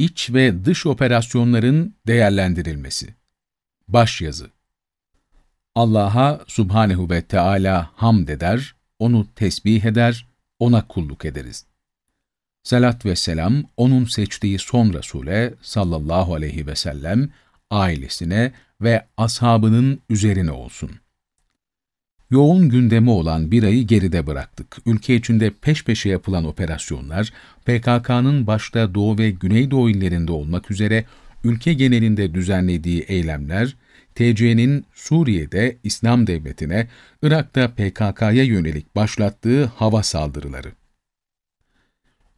iç ve dış operasyonların değerlendirilmesi. Başyazı Allah'a subhanehu ve Teala hamd eder, onu tesbih eder, ona kulluk ederiz. Salat ve selam, onun seçtiği son Resul'e sallallahu aleyhi ve sellem, ailesine ve ashabının üzerine olsun. Yoğun gündemi olan bir ayı geride bıraktık. Ülke içinde peş peşe yapılan operasyonlar, PKK'nın başta Doğu ve Güneydoğu illerinde olmak üzere ülke genelinde düzenlediği eylemler, TC'nin Suriye'de İslam Devleti'ne, Irak'ta PKK'ya yönelik başlattığı hava saldırıları.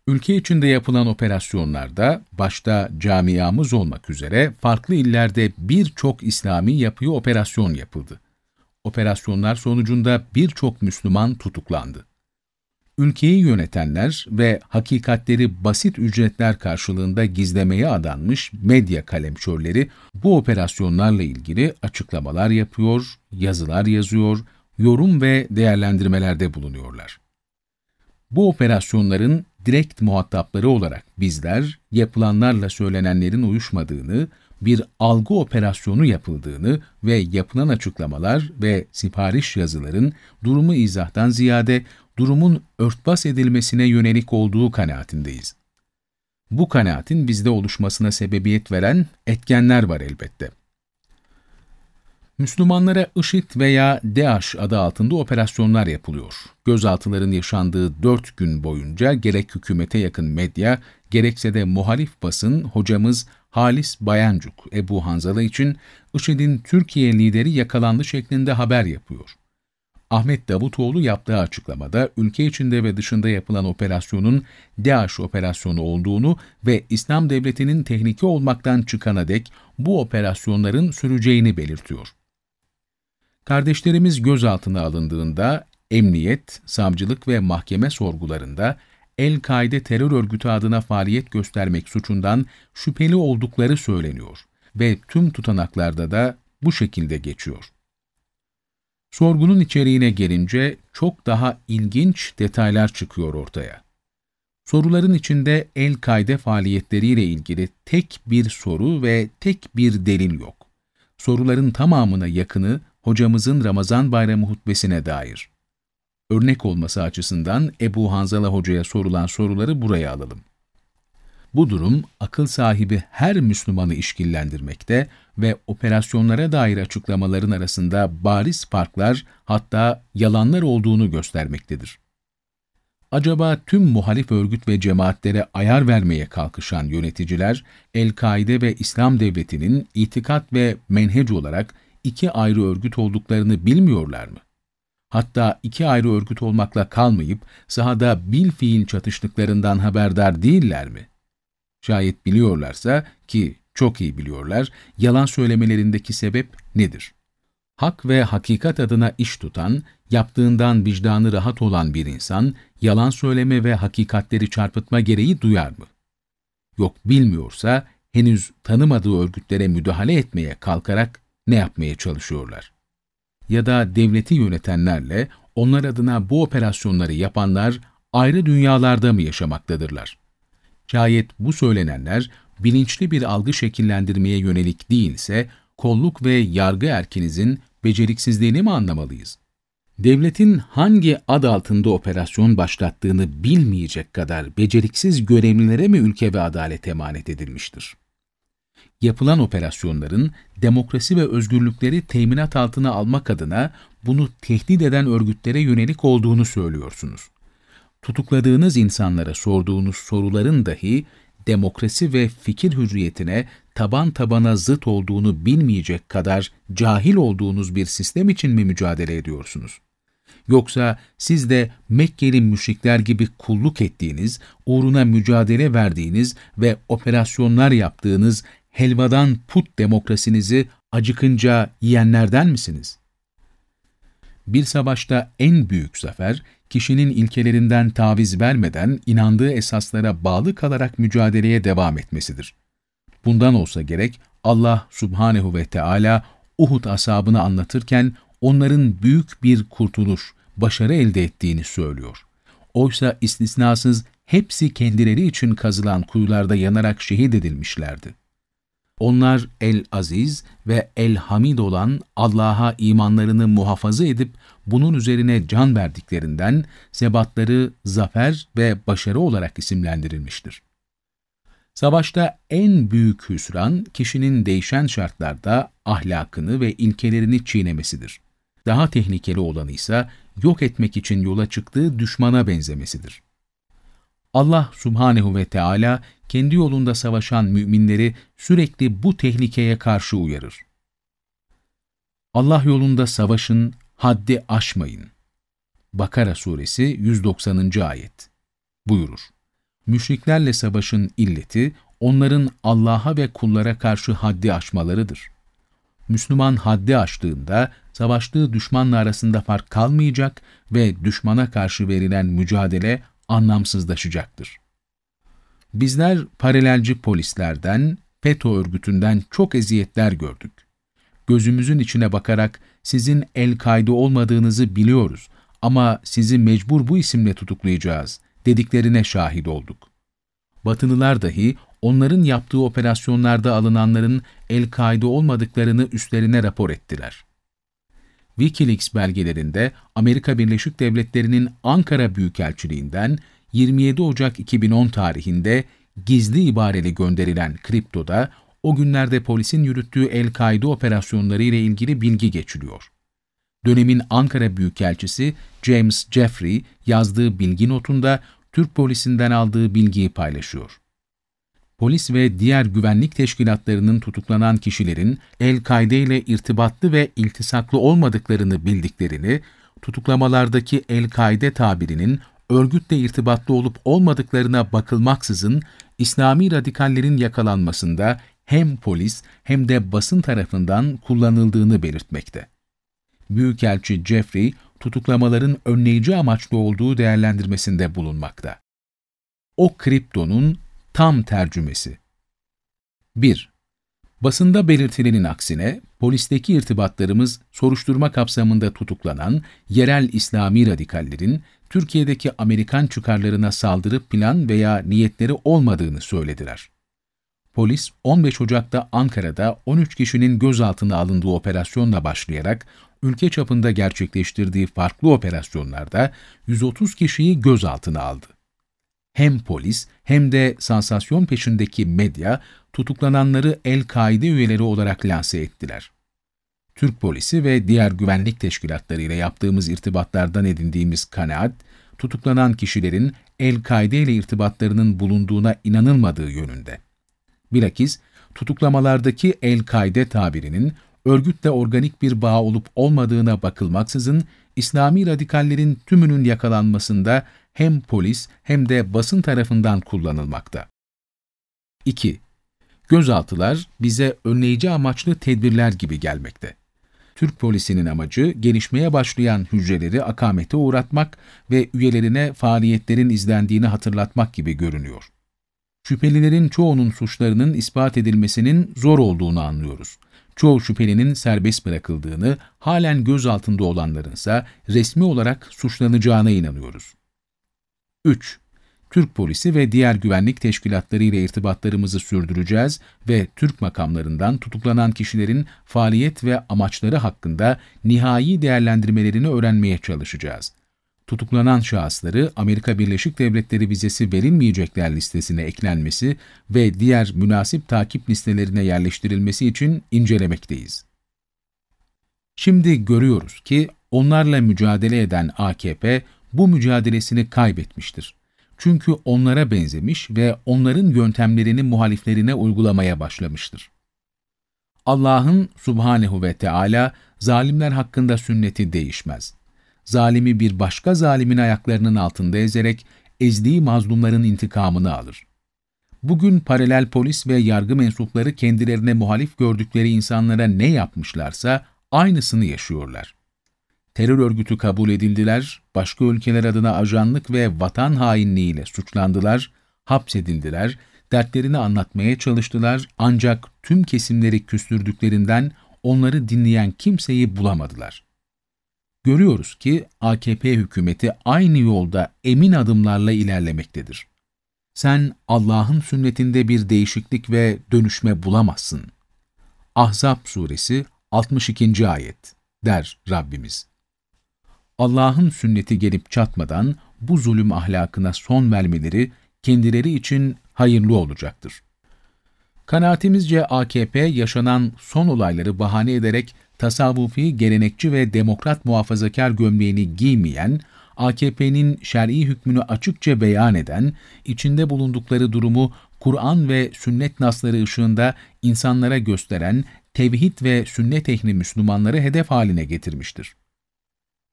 Ülke içinde yapılan operasyonlarda, başta camiamız olmak üzere farklı illerde birçok İslami yapıya operasyon yapıldı. Operasyonlar sonucunda birçok Müslüman tutuklandı. Ülkeyi yönetenler ve hakikatleri basit ücretler karşılığında gizlemeye adanmış medya kalemşörleri bu operasyonlarla ilgili açıklamalar yapıyor, yazılar yazıyor, yorum ve değerlendirmelerde bulunuyorlar. Bu operasyonların direkt muhatapları olarak bizler, yapılanlarla söylenenlerin uyuşmadığını, bir algı operasyonu yapıldığını ve yapılan açıklamalar ve sipariş yazıların durumu izahtan ziyade durumun örtbas edilmesine yönelik olduğu kanaatindeyiz. Bu kanaatin bizde oluşmasına sebebiyet veren etkenler var elbette. Müslümanlara IŞİD veya DAEŞ adı altında operasyonlar yapılıyor. Gözaltıların yaşandığı dört gün boyunca gerek hükümete yakın medya, gerekse de muhalif basın hocamız Halis Bayancuk Ebu Hanzala için IŞİD'in Türkiye lideri yakalandı şeklinde haber yapıyor. Ahmet Davutoğlu yaptığı açıklamada ülke içinde ve dışında yapılan operasyonun DAEŞ operasyonu olduğunu ve İslam Devleti'nin tehlike olmaktan çıkana dek bu operasyonların süreceğini belirtiyor. Kardeşlerimiz gözaltına alındığında emniyet, savcılık ve mahkeme sorgularında El-Kaide terör örgütü adına faaliyet göstermek suçundan şüpheli oldukları söyleniyor ve tüm tutanaklarda da bu şekilde geçiyor. Sorgunun içeriğine gelince çok daha ilginç detaylar çıkıyor ortaya. Soruların içinde El-Kaide faaliyetleriyle ilgili tek bir soru ve tek bir delil yok. Soruların tamamına yakını hocamızın Ramazan bayramı hutbesine dair. Örnek olması açısından Ebu Hanzala hocaya sorulan soruları buraya alalım. Bu durum akıl sahibi her Müslümanı işkillendirmekte ve operasyonlara dair açıklamaların arasında bariz farklar hatta yalanlar olduğunu göstermektedir. Acaba tüm muhalif örgüt ve cemaatlere ayar vermeye kalkışan yöneticiler, El-Kaide ve İslam Devleti'nin itikat ve menhec olarak iki ayrı örgüt olduklarını bilmiyorlar mı? Hatta iki ayrı örgüt olmakla kalmayıp sahada bil fiil çatıştıklarından haberdar değiller mi? Şayet biliyorlarsa ki çok iyi biliyorlar, yalan söylemelerindeki sebep nedir? Hak ve hakikat adına iş tutan, yaptığından vicdanı rahat olan bir insan, yalan söyleme ve hakikatleri çarpıtma gereği duyar mı? Yok bilmiyorsa, henüz tanımadığı örgütlere müdahale etmeye kalkarak ne yapmaya çalışıyorlar? Ya da devleti yönetenlerle onlar adına bu operasyonları yapanlar ayrı dünyalarda mı yaşamaktadırlar? Şayet bu söylenenler bilinçli bir algı şekillendirmeye yönelik değilse, kolluk ve yargı erkinizin beceriksizliğini mi anlamalıyız? Devletin hangi ad altında operasyon başlattığını bilmeyecek kadar beceriksiz görevlilere mi ülke ve adalet emanet edilmiştir? Yapılan operasyonların demokrasi ve özgürlükleri teminat altına almak adına bunu tehdit eden örgütlere yönelik olduğunu söylüyorsunuz. Tutukladığınız insanlara sorduğunuz soruların dahi demokrasi ve fikir hürriyetine taban tabana zıt olduğunu bilmeyecek kadar cahil olduğunuz bir sistem için mi mücadele ediyorsunuz? Yoksa siz de Mekkeli müşrikler gibi kulluk ettiğiniz, uğruna mücadele verdiğiniz ve operasyonlar yaptığınız helvadan put demokrasinizi acıkınca yiyenlerden misiniz? Bir savaşta en büyük zafer, kişinin ilkelerinden taviz vermeden inandığı esaslara bağlı kalarak mücadeleye devam etmesidir. Bundan olsa gerek Allah subhanehu ve Teala Uhud asabını anlatırken onların büyük bir kurtuluş, başarı elde ettiğini söylüyor. Oysa istisnasız hepsi kendileri için kazılan kuyularda yanarak şehit edilmişlerdi. Onlar El-Aziz ve El-Hamid olan Allah'a imanlarını muhafaza edip bunun üzerine can verdiklerinden sebatları zafer ve başarı olarak isimlendirilmiştir. Savaşta en büyük hüsran kişinin değişen şartlarda ahlakını ve ilkelerini çiğnemesidir. Daha tehlikeli olanı ise yok etmek için yola çıktığı düşmana benzemesidir. Allah subhanehu ve Teala kendi yolunda savaşan müminleri sürekli bu tehlikeye karşı uyarır. Allah yolunda savaşın, haddi aşmayın. Bakara suresi 190. ayet buyurur. Müşriklerle savaşın illeti, onların Allah'a ve kullara karşı haddi aşmalarıdır. Müslüman haddi aştığında, savaştığı düşmanla arasında fark kalmayacak ve düşmana karşı verilen mücadele anlamsızlaşacaktır. Bizler paralelci polislerden, FETÖ örgütünden çok eziyetler gördük. Gözümüzün içine bakarak sizin El-Kaide olmadığınızı biliyoruz ama sizi mecbur bu isimle tutuklayacağız dediklerine şahit olduk. Batılılar dahi onların yaptığı operasyonlarda alınanların El-Kaide olmadıklarını üstlerine rapor ettiler. Wikileaks belgelerinde Amerika Birleşik Devletleri'nin Ankara Büyükelçiliğinden 27 Ocak 2010 tarihinde gizli ibareli gönderilen kriptoda o günlerde polisin yürüttüğü El-Kaide operasyonları ile ilgili bilgi geçiliyor. Dönemin Ankara Büyükelçisi James Jeffrey yazdığı bilgi notunda Türk polisinden aldığı bilgiyi paylaşıyor. Polis ve diğer güvenlik teşkilatlarının tutuklanan kişilerin El-Kaide ile irtibatlı ve iltisaklı olmadıklarını bildiklerini, tutuklamalardaki El-Kaide tabirinin örgütle irtibatlı olup olmadıklarına bakılmaksızın İslami radikallerin yakalanmasında hem polis hem de basın tarafından kullanıldığını belirtmekte. Büyükelçi Jeffrey, tutuklamaların önleyici amaçlı olduğu değerlendirmesinde bulunmakta. O kriptonun tam tercümesi 1. Basında belirtilenin aksine, polisteki irtibatlarımız soruşturma kapsamında tutuklanan yerel İslami radikallerin Türkiye'deki Amerikan çıkarlarına saldırı plan veya niyetleri olmadığını söylediler. Polis 15 Ocak'ta Ankara'da 13 kişinin gözaltına alındığı operasyonla başlayarak ülke çapında gerçekleştirdiği farklı operasyonlarda 130 kişiyi gözaltına aldı. Hem polis hem de sansasyon peşindeki medya tutuklananları El-Kaide üyeleri olarak lanse ettiler. Türk polisi ve diğer güvenlik teşkilatları ile yaptığımız irtibatlardan edindiğimiz kanaat, tutuklanan kişilerin El-Kaide ile irtibatlarının bulunduğuna inanılmadığı yönünde. Bilakis tutuklamalardaki El-Kaide tabirinin örgütle organik bir bağ olup olmadığına bakılmaksızın İslami radikallerin tümünün yakalanmasında hem polis hem de basın tarafından kullanılmakta. 2. Gözaltılar bize önleyici amaçlı tedbirler gibi gelmekte. Türk polisinin amacı gelişmeye başlayan hücreleri akamete uğratmak ve üyelerine faaliyetlerin izlendiğini hatırlatmak gibi görünüyor. Şüphelilerin çoğunun suçlarının ispat edilmesinin zor olduğunu anlıyoruz. Çoğu şüphelinin serbest bırakıldığını, halen gözaltında olanlarınsa resmi olarak suçlanacağına inanıyoruz. 3. Türk polisi ve diğer güvenlik teşkilatları ile irtibatlarımızı sürdüreceğiz ve Türk makamlarından tutuklanan kişilerin faaliyet ve amaçları hakkında nihai değerlendirmelerini öğrenmeye çalışacağız. Tutuklanan şahısları Amerika Birleşik Devletleri vizesi verilmeyecekler listesine eklenmesi ve diğer münasip takip listelerine yerleştirilmesi için incelemekteyiz. Şimdi görüyoruz ki onlarla mücadele eden AKP bu mücadelesini kaybetmiştir. Çünkü onlara benzemiş ve onların yöntemlerini muhaliflerine uygulamaya başlamıştır. Allah'ın subhanehu ve Teala zalimler hakkında sünneti değişmez. Zalimi bir başka zalimin ayaklarının altında ezerek ezdiği mazlumların intikamını alır. Bugün paralel polis ve yargı mensupları kendilerine muhalif gördükleri insanlara ne yapmışlarsa aynısını yaşıyorlar terör örgütü kabul edildiler, başka ülkeler adına ajanlık ve vatan hainliğiyle suçlandılar, hapsedildiler, dertlerini anlatmaya çalıştılar ancak tüm kesimleri küstürdüklerinden onları dinleyen kimseyi bulamadılar. Görüyoruz ki AKP hükümeti aynı yolda emin adımlarla ilerlemektedir. Sen Allah'ın sünnetinde bir değişiklik ve dönüşme bulamazsın. Ahzab suresi 62. ayet der Rabbimiz. Allah'ın sünneti gelip çatmadan bu zulüm ahlakına son vermeleri kendileri için hayırlı olacaktır. Kanaatimizce AKP yaşanan son olayları bahane ederek tasavvufi, gelenekçi ve demokrat muhafazakar gömleğini giymeyen, AKP'nin şer'i hükmünü açıkça beyan eden, içinde bulundukları durumu Kur'an ve sünnet nasları ışığında insanlara gösteren tevhid ve sünnet ehli Müslümanları hedef haline getirmiştir.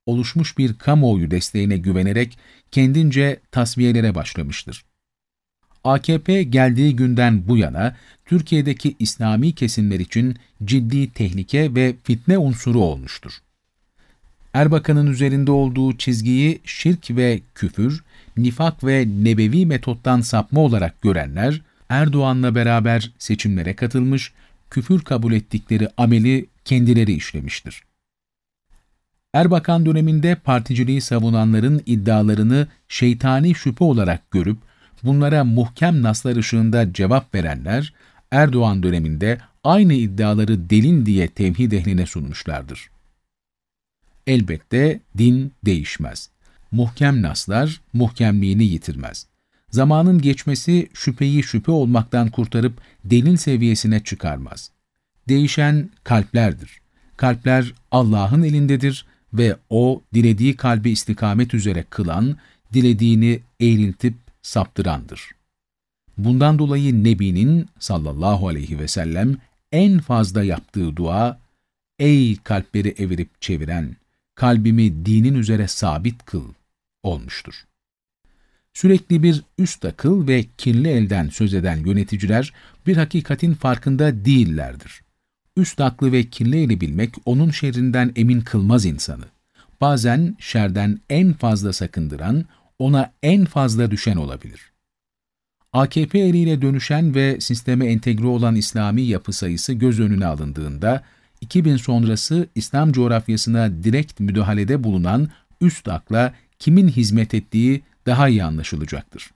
Oluşmuş bir kamuoyu desteğine güvenerek kendince tasfiyelere başlamıştır. AKP geldiği günden bu yana Türkiye'deki İslami kesimler için ciddi tehlike ve fitne unsuru olmuştur. Erbakan'ın üzerinde olduğu çizgiyi şirk ve küfür, nifak ve nebevi metottan sapma olarak görenler, Erdoğan'la beraber seçimlere katılmış, küfür kabul ettikleri ameli kendileri işlemiştir. Erbakan döneminde particiliği savunanların iddialarını şeytani şüphe olarak görüp, bunlara muhkem naslar ışığında cevap verenler, Erdoğan döneminde aynı iddiaları delin diye tevhid ehline sunmuşlardır. Elbette din değişmez. Muhkem naslar muhkemliğini yitirmez. Zamanın geçmesi şüpheyi şüphe olmaktan kurtarıp delil seviyesine çıkarmaz. Değişen kalplerdir. Kalpler Allah'ın elindedir ve O dilediği kalbi istikamet üzere kılan, dilediğini eğriltip saptırandır. Bundan dolayı Nebi'nin sallallahu aleyhi ve sellem en fazla yaptığı dua, Ey kalpleri evirip çeviren, kalbimi dinin üzere sabit kıl olmuştur. Sürekli bir üst akıl ve kirli elden söz eden yöneticiler bir hakikatin farkında değillerdir. Üst aklı ve kirli eli bilmek onun şerrinden emin kılmaz insanı. Bazen şerden en fazla sakındıran, ona en fazla düşen olabilir. AKP eliyle dönüşen ve sisteme entegre olan İslami yapı sayısı göz önüne alındığında, 2000 sonrası İslam coğrafyasına direkt müdahalede bulunan üst akla kimin hizmet ettiği daha iyi anlaşılacaktır.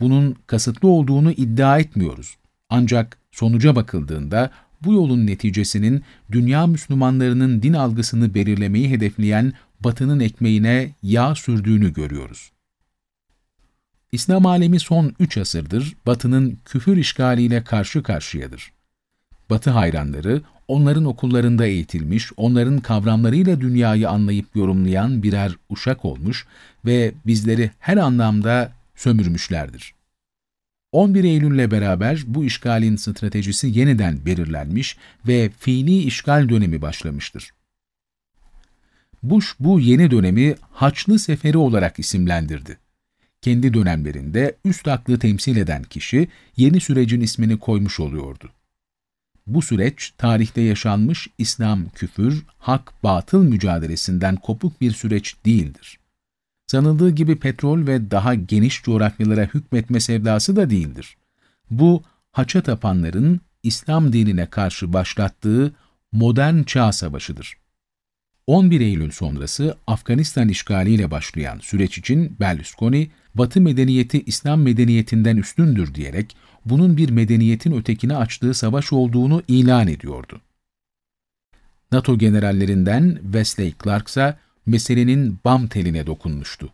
Bunun kasıtlı olduğunu iddia etmiyoruz. Ancak sonuca bakıldığında bu yolun neticesinin dünya Müslümanlarının din algısını belirlemeyi hedefleyen Batı'nın ekmeğine yağ sürdüğünü görüyoruz. İslam alemi son üç asırdır Batı'nın küfür işgaliyle karşı karşıyadır. Batı hayranları, onların okullarında eğitilmiş, onların kavramlarıyla dünyayı anlayıp yorumlayan birer uşak olmuş ve bizleri her anlamda sömürmüşlerdir. 11 Eylül'le beraber bu işgalin stratejisi yeniden belirlenmiş ve fiili işgal dönemi başlamıştır. Bush bu yeni dönemi Haçlı Seferi olarak isimlendirdi. Kendi dönemlerinde üst aklı temsil eden kişi yeni sürecin ismini koymuş oluyordu. Bu süreç tarihte yaşanmış İslam küfür, hak, batıl mücadelesinden kopuk bir süreç değildir. Sanıldığı gibi petrol ve daha geniş coğrafyalara hükmetme sevdası da değildir. Bu, haça tapanların İslam dinine karşı başlattığı modern çağ savaşıdır. 11 Eylül sonrası Afganistan işgaliyle başlayan süreç için Berlusconi, Batı medeniyeti İslam medeniyetinden üstündür diyerek bunun bir medeniyetin ötekine açtığı savaş olduğunu ilan ediyordu. NATO generallerinden Wesley Clark ise meselenin bam teline dokunmuştu.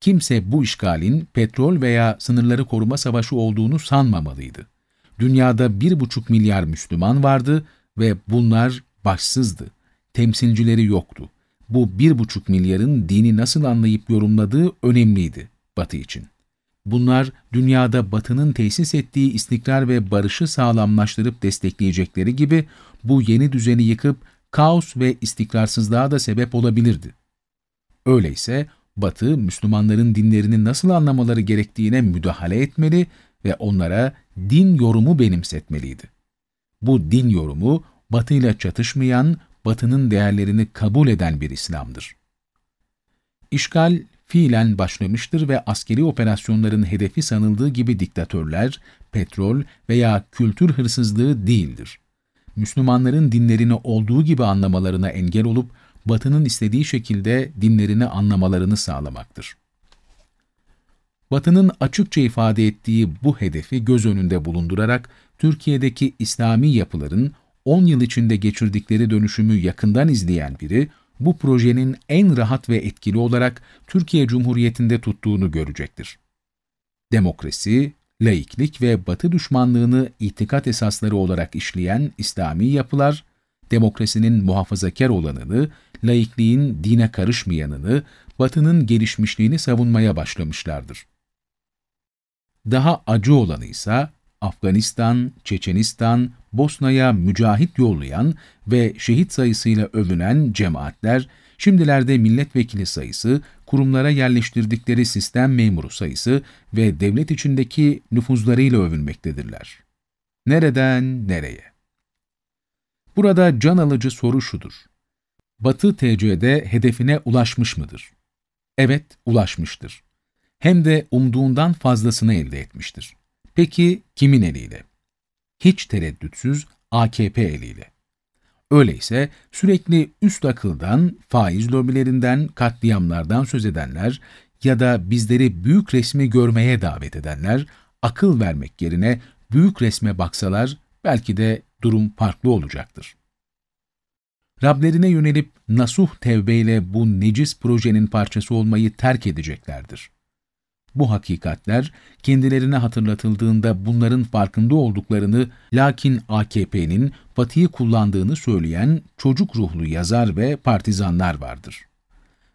Kimse bu işgalin petrol veya sınırları koruma savaşı olduğunu sanmamalıydı. Dünyada bir buçuk milyar Müslüman vardı ve bunlar başsızdı. Temsilcileri yoktu. Bu bir buçuk milyarın dini nasıl anlayıp yorumladığı önemliydi Batı için. Bunlar dünyada Batı'nın tesis ettiği istikrar ve barışı sağlamlaştırıp destekleyecekleri gibi bu yeni düzeni yıkıp kaos ve istikrarsızlığa da sebep olabilirdi. Öyleyse Batı, Müslümanların dinlerini nasıl anlamaları gerektiğine müdahale etmeli ve onlara din yorumu benimsetmeliydi. Bu din yorumu, Batı ile çatışmayan, Batı'nın değerlerini kabul eden bir İslam'dır. İşgal, fiilen başlamıştır ve askeri operasyonların hedefi sanıldığı gibi diktatörler, petrol veya kültür hırsızlığı değildir. Müslümanların dinlerini olduğu gibi anlamalarına engel olup, Batı'nın istediği şekilde dinlerini anlamalarını sağlamaktır. Batı'nın açıkça ifade ettiği bu hedefi göz önünde bulundurarak Türkiye'deki İslami yapıların 10 yıl içinde geçirdikleri dönüşümü yakından izleyen biri, bu projenin en rahat ve etkili olarak Türkiye Cumhuriyeti'nde tuttuğunu görecektir. Demokrasi, laiklik ve batı düşmanlığını itikat esasları olarak işleyen İslami yapılar, demokrasinin muhafazakar olanını, laikliğin dine karışmayanını, batının gelişmişliğini savunmaya başlamışlardır. Daha acı olanı ise Afganistan, Çeçenistan, Bosna'ya mücahit yollayan ve şehit sayısıyla övünen cemaatler, şimdilerde milletvekili sayısı, kurumlara yerleştirdikleri sistem memuru sayısı ve devlet içindeki nüfuzlarıyla övünmektedirler. Nereden nereye? Burada can alıcı soru şudur. Batı TC'de hedefine ulaşmış mıdır? Evet, ulaşmıştır. Hem de umduğundan fazlasını elde etmiştir. Peki kimin eliyle? Hiç tereddütsüz AKP eliyle. Öyleyse sürekli üst akıldan, faiz lobilerinden, katliamlardan söz edenler ya da bizleri büyük resmi görmeye davet edenler, akıl vermek yerine büyük resme baksalar belki de durum farklı olacaktır. Rablerine yönelip nasuh tevbeyle bu necis projenin parçası olmayı terk edeceklerdir. Bu hakikatler kendilerine hatırlatıldığında bunların farkında olduklarını lakin AKP'nin Batı'yı kullandığını söyleyen çocuk ruhlu yazar ve partizanlar vardır.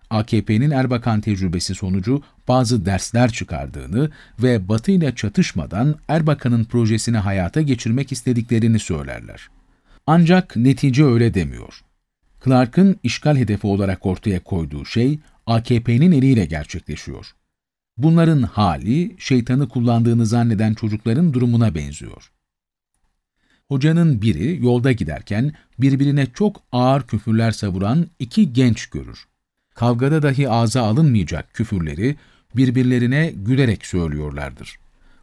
AKP'nin Erbakan tecrübesi sonucu bazı dersler çıkardığını ve Batı ile çatışmadan Erbakan'ın projesini hayata geçirmek istediklerini söylerler. Ancak netice öyle demiyor. Clark'ın işgal hedefi olarak ortaya koyduğu şey AKP'nin eliyle gerçekleşiyor. Bunların hali şeytanı kullandığını zanneden çocukların durumuna benziyor. Hocanın biri yolda giderken birbirine çok ağır küfürler savuran iki genç görür. Kavgada dahi ağza alınmayacak küfürleri birbirlerine gülerek söylüyorlardır.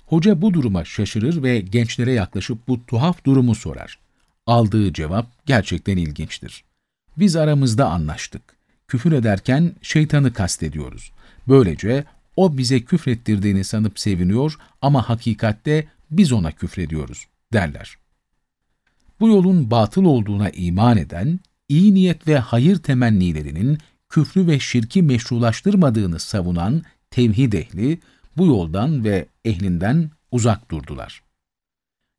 Hoca bu duruma şaşırır ve gençlere yaklaşıp bu tuhaf durumu sorar. Aldığı cevap gerçekten ilginçtir. Biz aramızda anlaştık. Küfür ederken şeytanı kastediyoruz. Böylece o bize küfrettirdiğini sanıp seviniyor ama hakikatte biz ona küfrediyoruz derler. Bu yolun batıl olduğuna iman eden, iyi niyet ve hayır temennilerinin küfrü ve şirki meşrulaştırmadığını savunan tevhid ehli bu yoldan ve ehlinden uzak durdular.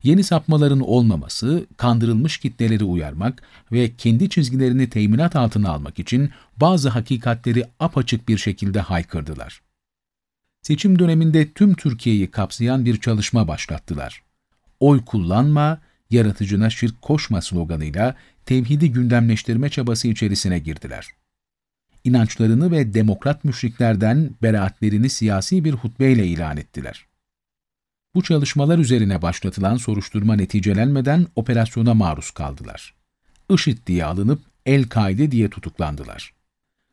Yeni sapmaların olmaması, kandırılmış kitleleri uyarmak ve kendi çizgilerini teminat altına almak için bazı hakikatleri apaçık bir şekilde haykırdılar seçim döneminde tüm Türkiye'yi kapsayan bir çalışma başlattılar. Oy kullanma, yaratıcına şirk koşma sloganıyla tevhidi gündemleştirme çabası içerisine girdiler. İnançlarını ve demokrat müşriklerden beraatlerini siyasi bir hutbeyle ilan ettiler. Bu çalışmalar üzerine başlatılan soruşturma neticelenmeden operasyona maruz kaldılar. IŞİD diye alınıp El-Kaide diye tutuklandılar.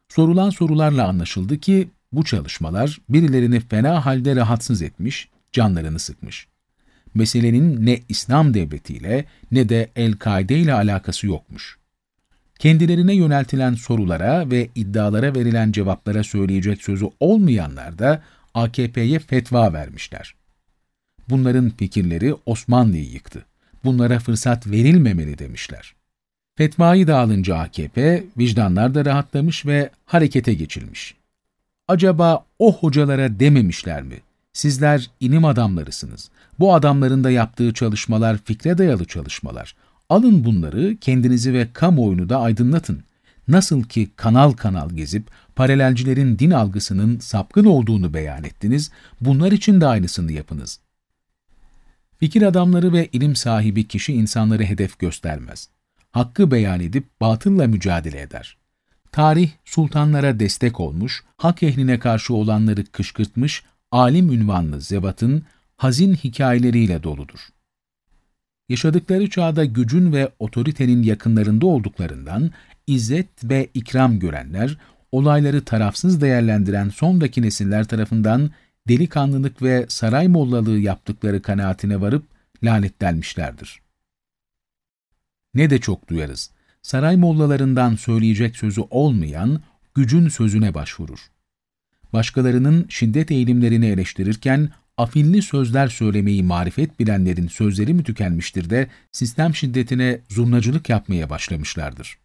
Sorulan sorularla anlaşıldı ki bu çalışmalar birilerini fena halde rahatsız etmiş, canlarını sıkmış. Meselenin ne İslam devletiyle ne de El-Kaide ile alakası yokmuş. Kendilerine yöneltilen sorulara ve iddialara verilen cevaplara söyleyecek sözü olmayanlar da AKP'ye fetva vermişler. Bunların fikirleri Osmanlı'yı yıktı. Bunlara fırsat verilmemeli demişler. Fetvayı da alınca AKP, vicdanlar da rahatlamış ve harekete geçilmiş. Acaba o hocalara dememişler mi? Sizler inim adamlarısınız. Bu adamların da yaptığı çalışmalar fikre dayalı çalışmalar. Alın bunları kendinizi ve kamuoyunu da aydınlatın. Nasıl ki kanal kanal gezip paralelcilerin din algısının sapkın olduğunu beyan ettiniz, bunlar için de aynısını yapınız. Fikir adamları ve ilim sahibi kişi insanları hedef göstermez. Hakkı beyan edip batılla mücadele eder. Tarih sultanlara destek olmuş, hak ehline karşı olanları kışkırtmış, alim ünvanlı zevatın hazin hikayeleriyle doludur. Yaşadıkları çağda gücün ve otoritenin yakınlarında olduklarından izzet ve ikram görenler, olayları tarafsız değerlendiren sondaki nesiller tarafından delikanlılık ve saray mollalığı yaptıkları kanaatine varıp lanetlenmişlerdir. Ne de çok duyarız saray mollalarından söyleyecek sözü olmayan gücün sözüne başvurur. başkalarının şiddet eğilimlerini eleştirirken afilli sözler söylemeyi marifet bilenlerin sözleri mi tükenmiştir de sistem şiddetine zurnacılık yapmaya başlamışlardır.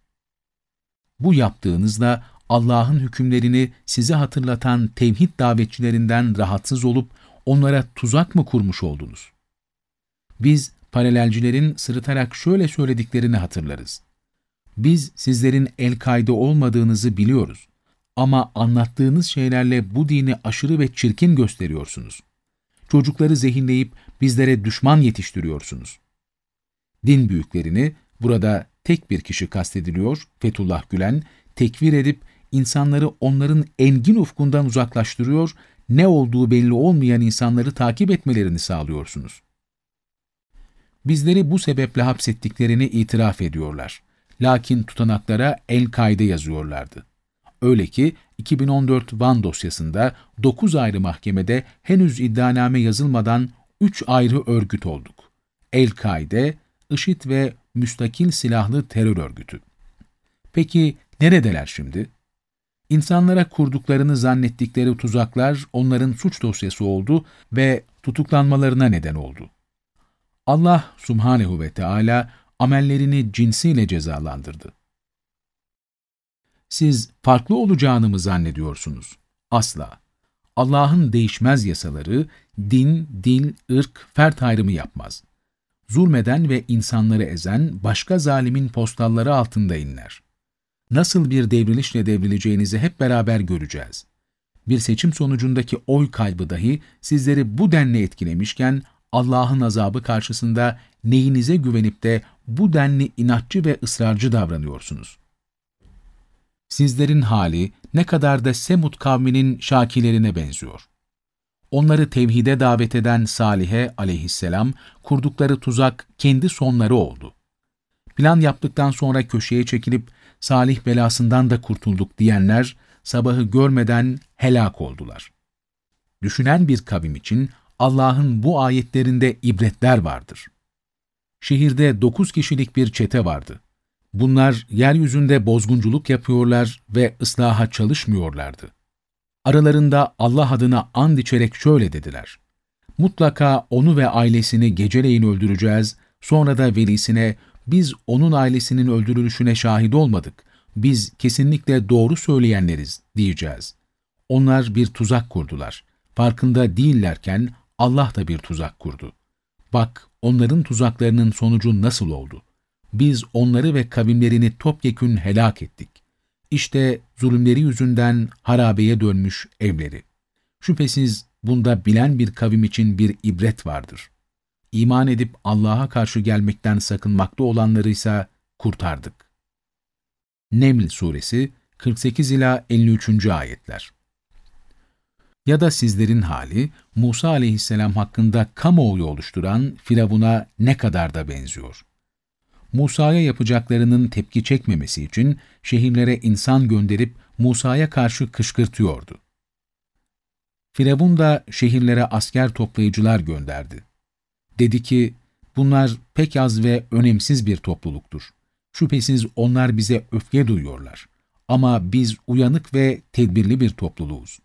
Bu yaptığınızda Allah'ın hükümlerini size hatırlatan tevhid davetçilerinden rahatsız olup onlara tuzak mı kurmuş oldunuz? Biz paralelcilerin sırıtarak şöyle söylediklerini hatırlarız. Biz sizlerin el kaydı olmadığınızı biliyoruz ama anlattığınız şeylerle bu dini aşırı ve çirkin gösteriyorsunuz. Çocukları zehinleyip bizlere düşman yetiştiriyorsunuz. Din büyüklerini, burada tek bir kişi kastediliyor, Fethullah Gülen, tekvir edip insanları onların engin ufkundan uzaklaştırıyor, ne olduğu belli olmayan insanları takip etmelerini sağlıyorsunuz. Bizleri bu sebeple hapsettiklerini itiraf ediyorlar. Lakin tutanaklara el-kaide yazıyorlardı. Öyle ki 2014 Van dosyasında 9 ayrı mahkemede henüz iddianame yazılmadan 3 ayrı örgüt olduk. El-Kaide, IŞİD ve Müstakil Silahlı Terör Örgütü. Peki neredeler şimdi? İnsanlara kurduklarını zannettikleri tuzaklar onların suç dosyası oldu ve tutuklanmalarına neden oldu. Allah subhanehu ve Teala amellerini cinsiyle cezalandırdı. Siz farklı olacağını mı zannediyorsunuz? Asla. Allah'ın değişmez yasaları din, dil, ırk, fert ayrımı yapmaz. Zulmeden ve insanları ezen başka zalimin postalları altında inler. Nasıl bir devrilişle devrileceğinizi hep beraber göreceğiz. Bir seçim sonucundaki oy kaybı dahi sizleri bu denli etkilemişken Allah'ın azabı karşısında neyinize güvenip de bu denli inatçı ve ısrarcı davranıyorsunuz? Sizlerin hali ne kadar da Semud kavminin şakilerine benziyor. Onları tevhide davet eden Salih'e aleyhisselam kurdukları tuzak kendi sonları oldu. Plan yaptıktan sonra köşeye çekilip Salih belasından da kurtulduk diyenler sabahı görmeden helak oldular. Düşünen bir kavim için Allah'ın bu ayetlerinde ibretler vardır. Şehirde dokuz kişilik bir çete vardı. Bunlar yeryüzünde bozgunculuk yapıyorlar ve ıslaha çalışmıyorlardı. Aralarında Allah adına and içerek şöyle dediler. Mutlaka onu ve ailesini geceleyin öldüreceğiz, sonra da velisine, biz onun ailesinin öldürülüşüne şahit olmadık, biz kesinlikle doğru söyleyenleriz diyeceğiz. Onlar bir tuzak kurdular. Farkında değillerken Allah da bir tuzak kurdu. Bak onların tuzaklarının sonucu nasıl oldu? Biz onları ve kavimlerini topyekün helak ettik. İşte zulümleri yüzünden harabeye dönmüş evleri. Şüphesiz bunda bilen bir kavim için bir ibret vardır. İman edip Allah'a karşı gelmekten sakınmakta olanları ise kurtardık. Neml Suresi 48 ila 53. ayetler ya da sizlerin hali Musa aleyhisselam hakkında kamuoyu oluşturan Firavun'a ne kadar da benziyor. Musa'ya yapacaklarının tepki çekmemesi için şehirlere insan gönderip Musa'ya karşı kışkırtıyordu. Firavun da şehirlere asker toplayıcılar gönderdi. Dedi ki, bunlar pek az ve önemsiz bir topluluktur. Şüphesiz onlar bize öfke duyuyorlar. Ama biz uyanık ve tedbirli bir topluluğuz.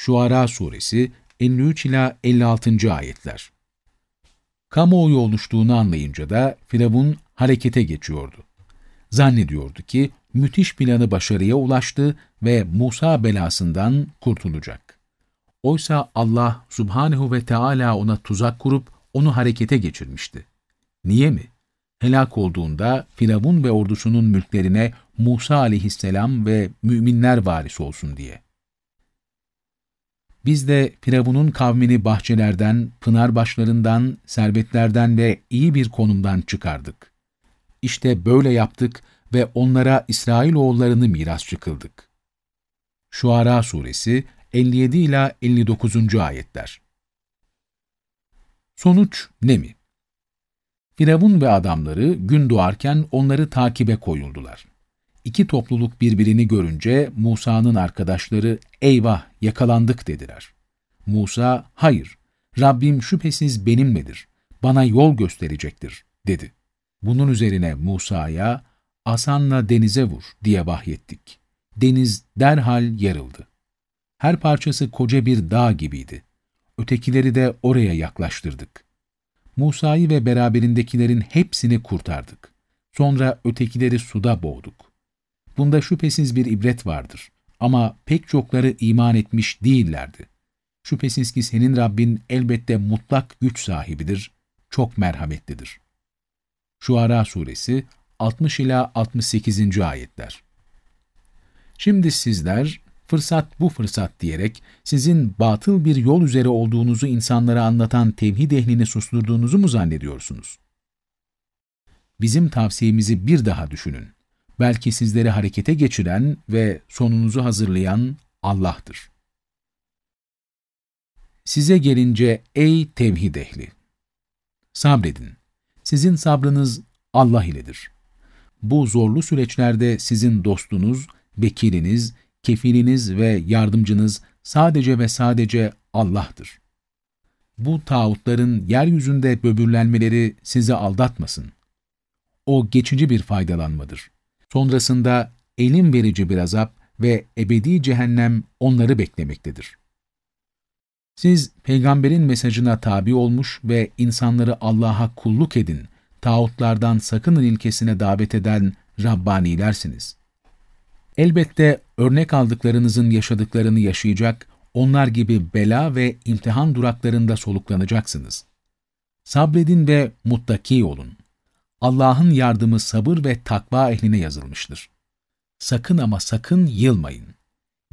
Şuara Suresi 53 ila 56. ayetler. Kamuoyu oluştuğunu anlayınca da Firavun harekete geçiyordu. Zannediyordu ki müthiş planı başarıya ulaştı ve Musa belasından kurtulacak. Oysa Allah Subhanehu ve Teala ona tuzak kurup onu harekete geçirmişti. Niye mi? Helak olduğunda Firavun ve ordusunun mülklerine Musa aleyhisselam ve müminler varis olsun diye. Biz de Firavun'un kavmini bahçelerden, pınar başlarından, servetlerden ve iyi bir konumdan çıkardık. İşte böyle yaptık ve onlara İsrailoğullarını mirasçı kıldık. Şuara Suresi 57 ila 59. ayetler. Sonuç ne mi? Firavun ve adamları gün doğarken onları takibe koyuldular. İki topluluk birbirini görünce Musa'nın arkadaşları eyvah yakalandık dediler. Musa hayır Rabbim şüphesiz benimledir bana yol gösterecektir dedi. Bunun üzerine Musa'ya asanla denize vur diye vahyettik. Deniz derhal yarıldı. Her parçası koca bir dağ gibiydi. Ötekileri de oraya yaklaştırdık. Musa'yı ve beraberindekilerin hepsini kurtardık. Sonra ötekileri suda boğduk. Bunda şüphesiz bir ibret vardır. Ama pek çokları iman etmiş değillerdi. Şüphesiz ki senin Rabbin elbette mutlak güç sahibidir, çok merhametlidir. Şuara Suresi 60 ila 68. ayetler. Şimdi sizler fırsat bu fırsat diyerek sizin batıl bir yol üzere olduğunuzu insanlara anlatan tevhid ehlini susturduğunuzu mu zannediyorsunuz? Bizim tavsiyemizi bir daha düşünün. Belki sizleri harekete geçiren ve sonunuzu hazırlayan Allah'tır. Size gelince ey tevhid ehli! Sabredin. Sizin sabrınız Allah iledir. Bu zorlu süreçlerde sizin dostunuz, vekiliniz, kefiliniz ve yardımcınız sadece ve sadece Allah'tır. Bu tağutların yeryüzünde böbürlenmeleri sizi aldatmasın. O geçici bir faydalanmadır. Sonrasında elim verici bir azap ve ebedi cehennem onları beklemektedir. Siz peygamberin mesajına tabi olmuş ve insanları Allah'a kulluk edin, tağutlardan sakının ilkesine davet eden Rabbanilersiniz. Elbette örnek aldıklarınızın yaşadıklarını yaşayacak, onlar gibi bela ve imtihan duraklarında soluklanacaksınız. Sabredin ve muttaki olun. Allah'ın yardımı sabır ve takva ehline yazılmıştır. Sakın ama sakın yılmayın.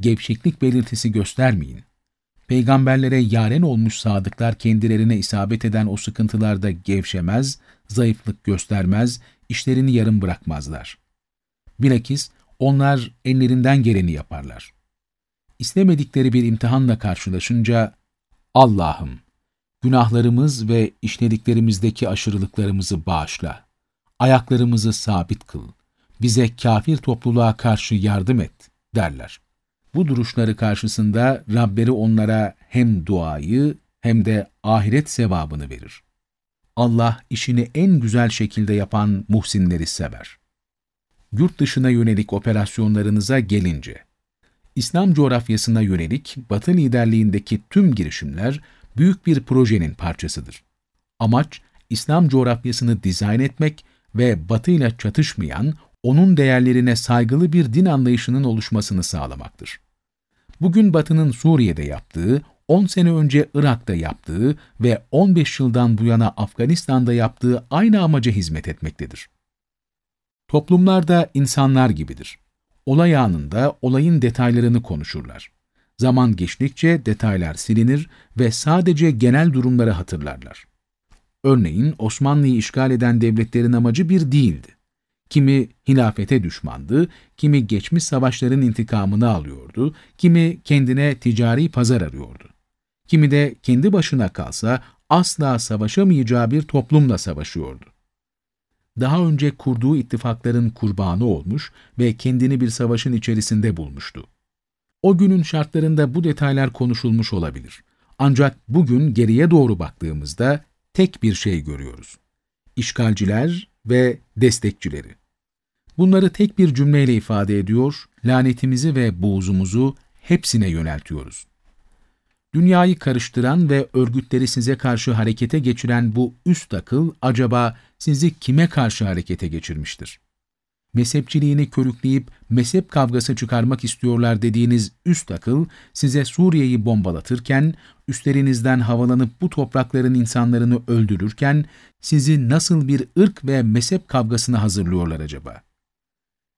Gevşeklik belirtisi göstermeyin. Peygamberlere yaren olmuş sadıklar kendilerine isabet eden o sıkıntılarda gevşemez, zayıflık göstermez, işlerini yarım bırakmazlar. Bilakis onlar ellerinden geleni yaparlar. İstemedikleri bir imtihanla karşılaşınca, Allah'ım, günahlarımız ve işlediklerimizdeki aşırılıklarımızı bağışla, ayaklarımızı sabit kıl, bize kafir topluluğa karşı yardım et, derler. Bu duruşları karşısında Rableri onlara hem duayı hem de ahiret sevabını verir. Allah işini en güzel şekilde yapan muhsinleri sever. Yurt dışına yönelik operasyonlarınıza gelince, İslam coğrafyasına yönelik Batı liderliğindeki tüm girişimler büyük bir projenin parçasıdır. Amaç, İslam coğrafyasını dizayn etmek ve Batı ile çatışmayan, onun değerlerine saygılı bir din anlayışının oluşmasını sağlamaktır. Bugün Batı'nın Suriye'de yaptığı, 10 sene önce Irak'ta yaptığı ve 15 yıldan bu yana Afganistan'da yaptığı aynı amaca hizmet etmektedir. Toplumlar da insanlar gibidir. Olay anında olayın detaylarını konuşurlar. Zaman geçtikçe detaylar silinir ve sadece genel durumları hatırlarlar. Örneğin Osmanlı'yı işgal eden devletlerin amacı bir değildi. Kimi hilafete düşmandı, kimi geçmiş savaşların intikamını alıyordu, kimi kendine ticari pazar arıyordu. Kimi de kendi başına kalsa asla savaşamayacağı bir toplumla savaşıyordu. Daha önce kurduğu ittifakların kurbanı olmuş ve kendini bir savaşın içerisinde bulmuştu. O günün şartlarında bu detaylar konuşulmuş olabilir. Ancak bugün geriye doğru baktığımızda tek bir şey görüyoruz. İşgalciler ve destekçileri. Bunları tek bir cümleyle ifade ediyor, lanetimizi ve buğzumuzu hepsine yöneltiyoruz. Dünyayı karıştıran ve örgütleri size karşı harekete geçiren bu üst akıl acaba sizi kime karşı harekete geçirmiştir? Mezhepçiliğini körükleyip mezhep kavgası çıkarmak istiyorlar dediğiniz üst akıl size Suriye'yi bombalatırken, üstlerinizden havalanıp bu toprakların insanlarını öldürürken sizi nasıl bir ırk ve mezhep kavgasına hazırlıyorlar acaba?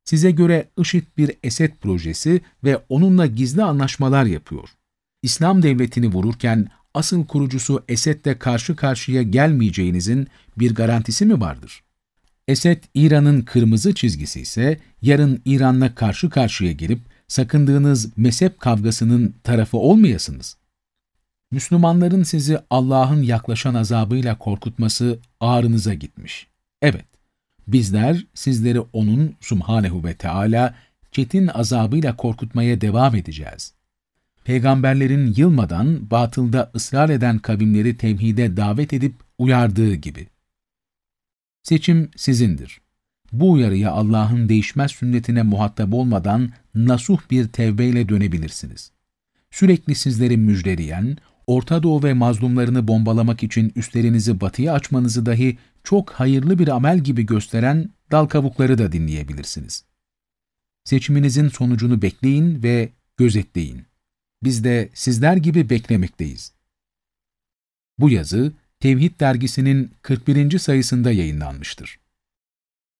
Size göre IŞİD bir Esed projesi ve onunla gizli anlaşmalar yapıyor. İslam devletini vururken asıl kurucusu Esed'le karşı karşıya gelmeyeceğinizin bir garantisi mi vardır? Esed, İran'ın kırmızı çizgisi ise yarın İran'la karşı karşıya gelip sakındığınız mezhep kavgasının tarafı olmayasınız. Müslümanların sizi Allah'ın yaklaşan azabıyla korkutması ağrınıza gitmiş. Evet, bizler sizleri O'nun Subhanehu ve Teala çetin azabıyla korkutmaya devam edeceğiz peygamberlerin yılmadan batılda ısrar eden kavimleri tevhide davet edip uyardığı gibi. Seçim sizindir. Bu uyarıya Allah'ın değişmez sünnetine muhatap olmadan nasuh bir tevbeyle dönebilirsiniz. sürekli sizleri müjdeleyen, Orta Doğu ve mazlumlarını bombalamak için üstlerinizi batıya açmanızı dahi çok hayırlı bir amel gibi gösteren dal kavukları da dinleyebilirsiniz. Seçiminizin sonucunu bekleyin ve gözetleyin. Biz de sizler gibi beklemekteyiz. Bu yazı Tevhid dergisinin 41. sayısında yayınlanmıştır.